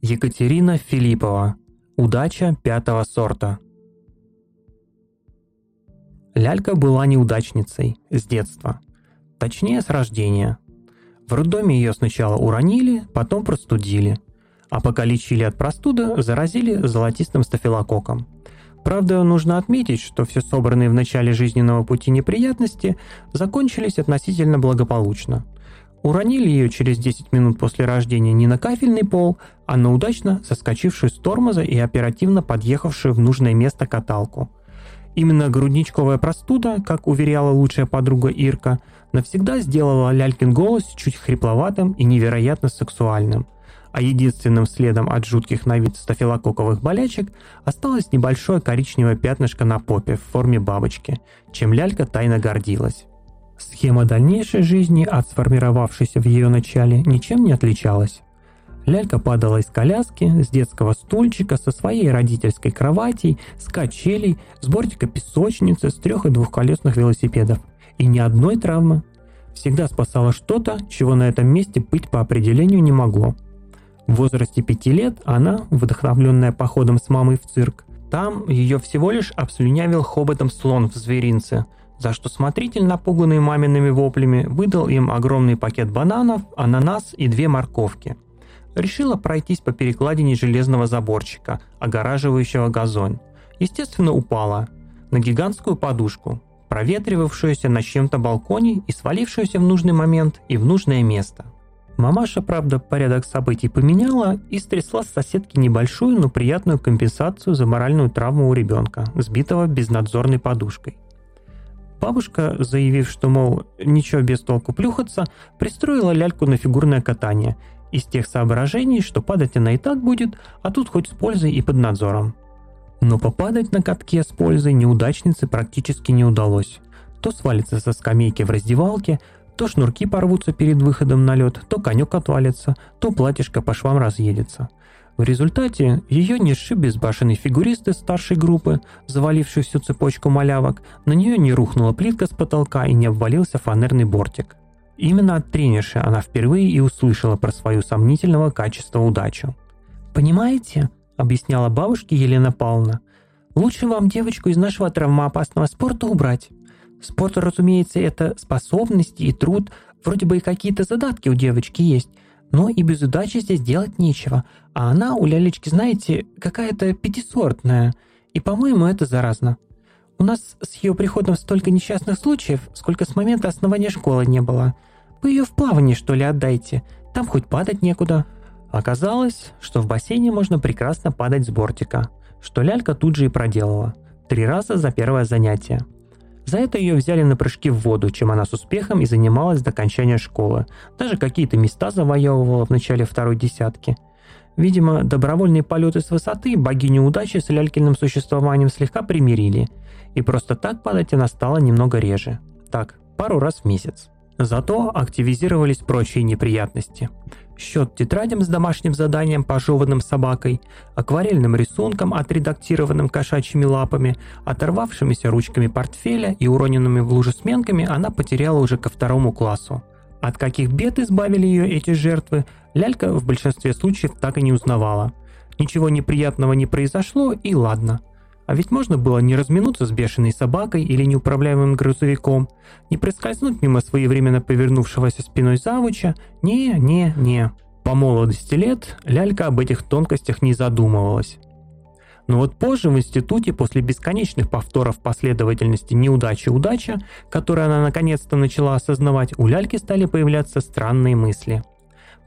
Екатерина Филиппова. Удача пятого сорта. Лялька была неудачницей с детства. Точнее, с рождения. В роддоме ее сначала уронили, потом простудили. А пока лечили от простуды, заразили золотистым стафилококком. Правда, нужно отметить, что все собранные в начале жизненного пути неприятности закончились относительно благополучно. Уронили ее через 10 минут после рождения не на кафельный пол, а на удачно соскочившую с тормоза и оперативно подъехавшую в нужное место каталку. Именно грудничковая простуда, как уверяла лучшая подруга Ирка, навсегда сделала Лялькин голос чуть хрипловатым и невероятно сексуальным – а единственным следом от жутких на вид стафилококковых болячек осталось небольшое коричневое пятнышко на попе в форме бабочки, чем лялька тайно гордилась. Схема дальнейшей жизни от сформировавшейся в ее начале ничем не отличалась. Лялька падала из коляски, с детского стульчика, со своей родительской кроватей, с качелей, с бортика песочницы, с трех- и двухколесных велосипедов. И ни одной травмы. Всегда спасало что-то, чего на этом месте быть по определению не могло – в возрасте пяти лет она, вдохновленная походом с мамой в цирк, там ее всего лишь обслюнявил хоботом слон в зверинце, за что смотритель, напуганный мамиными воплями, выдал им огромный пакет бананов, ананас и две морковки. Решила пройтись по перекладине железного заборчика, огораживающего газон. Естественно, упала на гигантскую подушку, проветривавшуюся на чем-то балконе и свалившуюся в нужный момент и в нужное место – Мамаша, правда, порядок событий поменяла и стрясла с соседки небольшую, но приятную компенсацию за моральную травму у ребенка, сбитого безнадзорной подушкой. Бабушка, заявив, что, мол, ничего без толку плюхаться, пристроила ляльку на фигурное катание из тех соображений, что падать она и так будет, а тут хоть с пользой и под надзором. Но попадать на катке с пользой неудачнице практически не удалось. То свалится со скамейки в раздевалке, то шнурки порвутся перед выходом на лед, то конек отвалится, то платьишко по швам разъедется. В результате ее не сшиб безбашенный фигурист из старшей группы, заваливший всю цепочку малявок, на нее не рухнула плитка с потолка и не обвалился фанерный бортик. Именно от тренерши она впервые и услышала про свою сомнительного качества удачу. «Понимаете?» – объясняла бабушке Елена Павловна. «Лучше вам девочку из нашего травмоопасного спорта убрать. Спорт, разумеется, это способности и труд, вроде бы и какие-то задатки у девочки есть, но и без удачи здесь делать нечего. А она у лялечки, знаете, какая-то пятисортная, и, по-моему, это заразно. У нас с ее приходом столько несчастных случаев, сколько с момента основания школы не было. Вы ее в плавание, что ли, отдайте, там хоть падать некуда». Оказалось, что в бассейне можно прекрасно падать с бортика, что лялька тут же и проделала. Три раза за первое занятие – за это ее взяли на прыжки в воду, чем она с успехом и занималась до окончания школы. Даже какие-то места завоевывала в начале второй десятки. Видимо, добровольные полеты с высоты богиню удачи с лялькиным существованием слегка примирили. И просто так падать она стала немного реже. Так, пару раз в месяц. Зато активизировались прочие неприятности. Счет тетрадям с домашним заданием, пожеванным собакой, акварельным рисунком, отредактированным кошачьими лапами, оторвавшимися ручками портфеля и уроненными в лужу сменками она потеряла уже ко второму классу. От каких бед избавили ее эти жертвы, лялька в большинстве случаев так и не узнавала. Ничего неприятного не произошло, и ладно – а ведь можно было не разминуться с бешеной собакой или неуправляемым грузовиком, не проскользнуть мимо своевременно повернувшегося спиной завуча. Не, не, не. По молодости лет лялька об этих тонкостях не задумывалась. Но вот позже в институте, после бесконечных повторов последовательности неудача-удача, которые она наконец-то начала осознавать, у ляльки стали появляться странные мысли.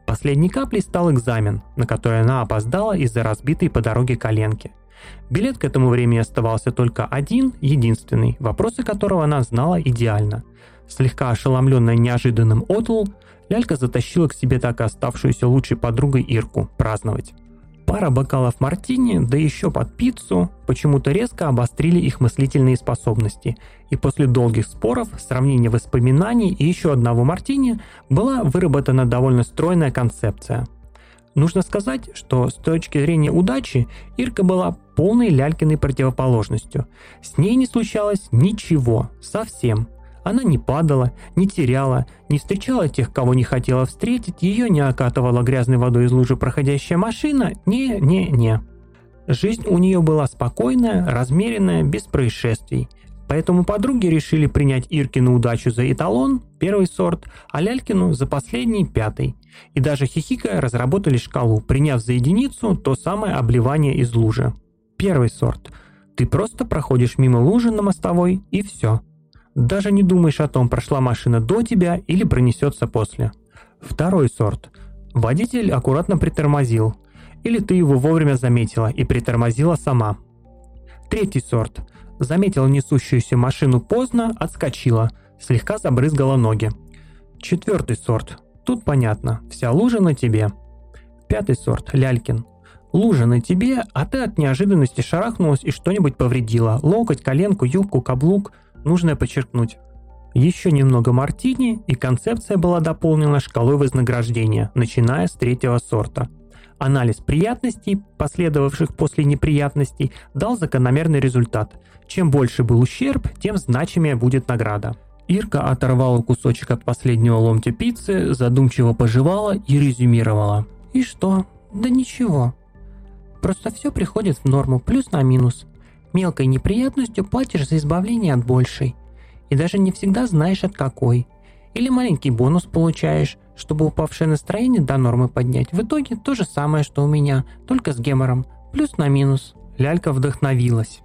Последней каплей стал экзамен, на который она опоздала из-за разбитой по дороге коленки – Билет к этому времени оставался только один, единственный, вопросы которого она знала идеально. Слегка ошеломленная неожиданным отл, Лялька затащила к себе так и оставшуюся лучшей подругой Ирку праздновать. Пара бокалов мартини, да еще под пиццу, почему-то резко обострили их мыслительные способности, и после долгих споров, сравнения воспоминаний и еще одного мартини была выработана довольно стройная концепция – Нужно сказать, что с точки зрения удачи Ирка была полной лялькиной противоположностью. С ней не случалось ничего, совсем. Она не падала, не теряла, не встречала тех, кого не хотела встретить, ее не окатывала грязной водой из лужи проходящая машина. Не-не-не. Жизнь у нее была спокойная, размеренная, без происшествий. Поэтому подруги решили принять Иркину удачу за эталон, первый сорт, а Лялькину за последний, пятый. И даже хихикая разработали шкалу, приняв за единицу то самое обливание из лужи. Первый сорт. Ты просто проходишь мимо лужи на мостовой и все. Даже не думаешь о том, прошла машина до тебя или пронесется после. Второй сорт. Водитель аккуратно притормозил. Или ты его вовремя заметила и притормозила сама. Третий сорт заметила несущуюся машину поздно, отскочила, слегка забрызгала ноги. Четвертый сорт. Тут понятно, вся лужа на тебе. Пятый сорт, Лялькин. Лужа на тебе, а ты от неожиданности шарахнулась и что-нибудь повредила. Локоть, коленку, юбку, каблук. Нужно подчеркнуть. Еще немного мартини, и концепция была дополнена шкалой вознаграждения, начиная с третьего сорта – Анализ приятностей, последовавших после неприятностей, дал закономерный результат. Чем больше был ущерб, тем значимее будет награда. Ирка оторвала кусочек от последнего ломтя пиццы, задумчиво пожевала и резюмировала. «И что? Да ничего. Просто все приходит в норму, плюс на минус. Мелкой неприятностью платишь за избавление от большей. И даже не всегда знаешь от какой. Или маленький бонус получаешь, чтобы упавшее настроение до нормы поднять. В итоге то же самое, что у меня, только с гемором. Плюс на минус. Лялька вдохновилась.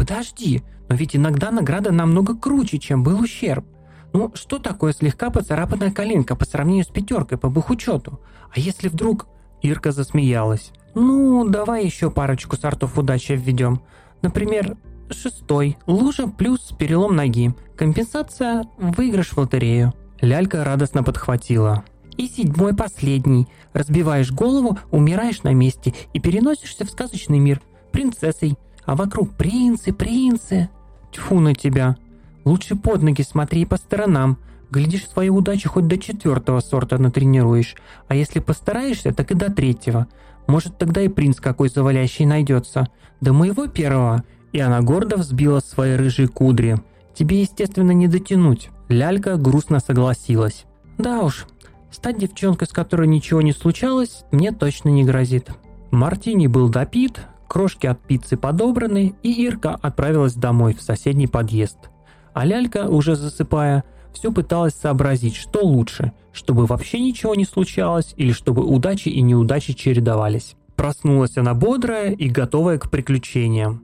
Подожди, но ведь иногда награда намного круче, чем был ущерб. Ну, что такое слегка поцарапанная коленка по сравнению с пятеркой по бухучету? А если вдруг... Ирка засмеялась. Ну, давай еще парочку сортов удачи введем. Например, шестой. Лужа плюс перелом ноги. Компенсация – выигрыш в лотерею. Лялька радостно подхватила. И седьмой последний. Разбиваешь голову, умираешь на месте и переносишься в сказочный мир. Принцессой. А вокруг принцы, принцы. Тьфу на тебя. Лучше под ноги смотри по сторонам. Глядишь, свою удачу хоть до четвертого сорта натренируешь. А если постараешься, так и до третьего. Может, тогда и принц какой завалящий найдется. До моего первого. И она гордо взбила свои рыжие кудри. Тебе, естественно, не дотянуть. Лялька грустно согласилась. Да уж, стать девчонкой, с которой ничего не случалось, мне точно не грозит. Мартини был допит, крошки от пиццы подобраны, и Ирка отправилась домой в соседний подъезд. А Лялька, уже засыпая, все пыталась сообразить, что лучше, чтобы вообще ничего не случалось или чтобы удачи и неудачи чередовались. Проснулась она бодрая и готовая к приключениям.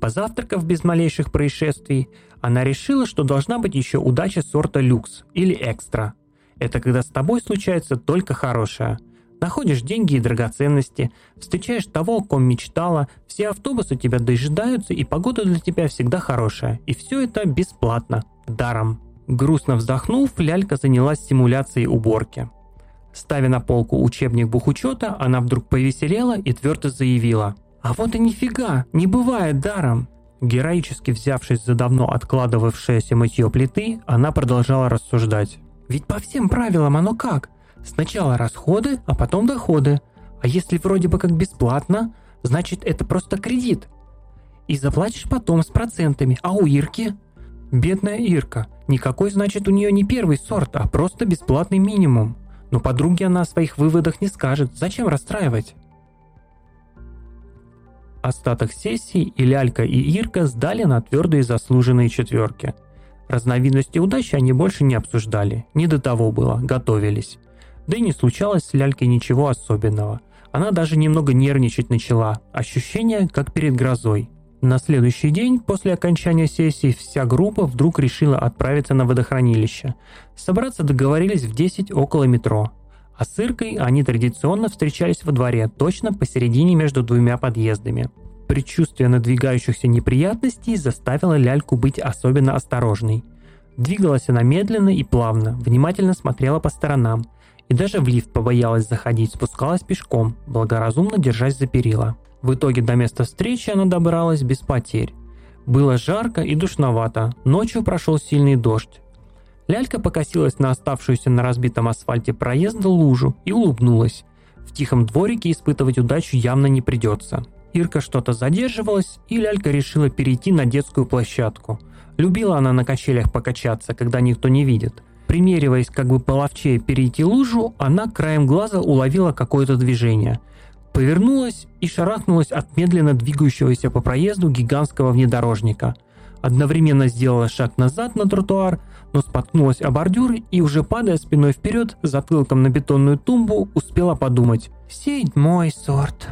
Позавтракав без малейших происшествий, она решила, что должна быть еще удача сорта люкс или экстра. Это когда с тобой случается только хорошее. Находишь деньги и драгоценности, встречаешь того, о ком мечтала, все автобусы тебя дожидаются, и погода для тебя всегда хорошая. И все это бесплатно, даром. Грустно вздохнув, лялька занялась симуляцией уборки. Ставя на полку учебник бухучета, она вдруг повеселела и твердо заявила. «А вот и нифига, не бывает даром. Героически взявшись за давно откладывавшееся мытье плиты, она продолжала рассуждать. «Ведь по всем правилам оно как? Сначала расходы, а потом доходы. А если вроде бы как бесплатно, значит это просто кредит. И заплатишь потом с процентами, а у Ирки? Бедная Ирка. Никакой, значит, у нее не первый сорт, а просто бесплатный минимум. Но подруге она о своих выводах не скажет. Зачем расстраивать? Остаток сессий и Лялька, и Ирка сдали на твердые заслуженные четверки. Разновидности удачи они больше не обсуждали, не до того было, готовились. Да и не случалось с Лялькой ничего особенного. Она даже немного нервничать начала, ощущение как перед грозой. На следующий день, после окончания сессии, вся группа вдруг решила отправиться на водохранилище. Собраться договорились в 10 около метро. А с Иркой они традиционно встречались во дворе, точно посередине между двумя подъездами. Предчувствие надвигающихся неприятностей заставило Ляльку быть особенно осторожной. Двигалась она медленно и плавно, внимательно смотрела по сторонам, и даже в лифт побоялась заходить, спускалась пешком, благоразумно держась за перила. В итоге до места встречи она добралась без потерь. Было жарко и душновато, ночью прошел сильный дождь, Лялька покосилась на оставшуюся на разбитом асфальте проезда лужу и улыбнулась. В тихом дворике испытывать удачу явно не придется. Ирка что-то задерживалась, и Лялька решила перейти на детскую площадку. Любила она на качелях покачаться, когда никто не видит. Примериваясь, как бы половчее перейти лужу, она краем глаза уловила какое-то движение. Повернулась и шарахнулась от медленно двигающегося по проезду гигантского внедорожника. Одновременно сделала шаг назад на тротуар, но споткнулась о бордюр и, уже падая спиной вперед, затылком на бетонную тумбу, успела подумать «Седьмой сорт».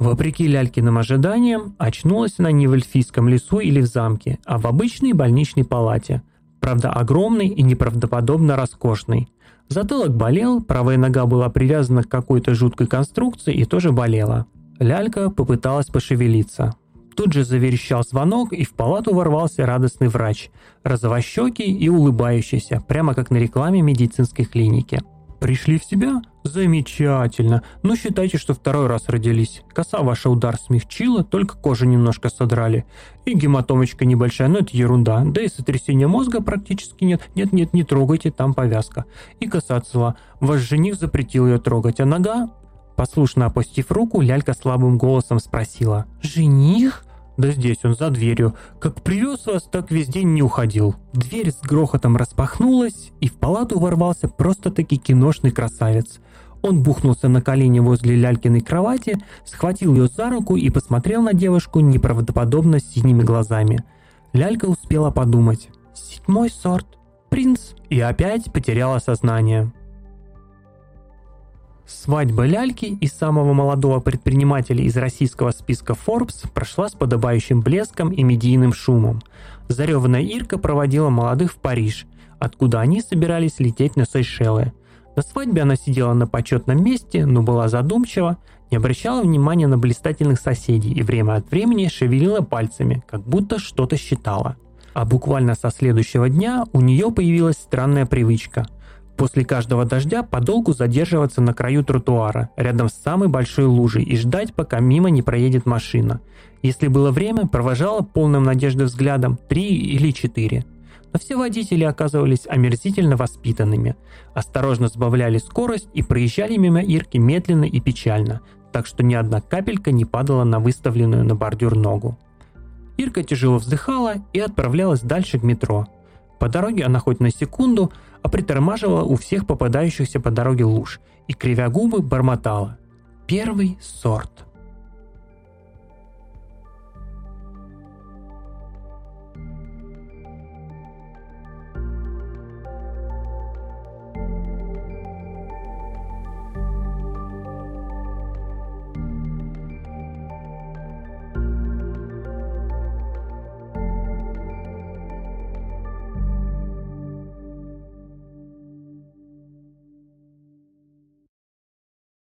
Вопреки Лялькиным ожиданиям, очнулась она не в эльфийском лесу или в замке, а в обычной больничной палате. Правда, огромной и неправдоподобно роскошной. Затылок болел, правая нога была привязана к какой-то жуткой конструкции и тоже болела. Лялька попыталась пошевелиться. Тут же заверещал звонок, и в палату ворвался радостный врач, розовощекий и улыбающийся, прямо как на рекламе медицинской клиники. Пришли в себя? Замечательно. Но считайте, что второй раз родились. Коса ваша удар смягчила, только кожу немножко содрали. И гематомочка небольшая, но это ерунда. Да и сотрясения мозга практически нет. Нет-нет, не трогайте, там повязка. И коса цела. Ваш жених запретил ее трогать, а нога... Послушно опустив руку, лялька слабым голосом спросила. «Жених?» Да здесь он, за дверью. Как привез вас, так весь день не уходил. Дверь с грохотом распахнулась, и в палату ворвался просто-таки киношный красавец. Он бухнулся на колени возле Лялькиной кровати, схватил ее за руку и посмотрел на девушку неправдоподобно синими глазами. Лялька успела подумать. «Седьмой сорт. Принц». И опять потеряла сознание. Свадьба Ляльки и самого молодого предпринимателя из российского списка Forbes прошла с подобающим блеском и медийным шумом. Зареванная Ирка проводила молодых в Париж, откуда они собирались лететь на Сейшелы. На свадьбе она сидела на почетном месте, но была задумчива, не обращала внимания на блистательных соседей и время от времени шевелила пальцами, как будто что-то считала. А буквально со следующего дня у нее появилась странная привычка – После каждого дождя подолгу задерживаться на краю тротуара, рядом с самой большой лужей и ждать, пока мимо не проедет машина. Если было время, провожала полным надежды взглядом три или четыре. Но все водители оказывались омерзительно воспитанными, осторожно сбавляли скорость и проезжали мимо Ирки медленно и печально, так что ни одна капелька не падала на выставленную на бордюр ногу. Ирка тяжело вздыхала и отправлялась дальше к метро. По дороге она хоть на секунду – а притормаживала у всех попадающихся по дороге луж и, кривя губы, бормотала. Первый сорт.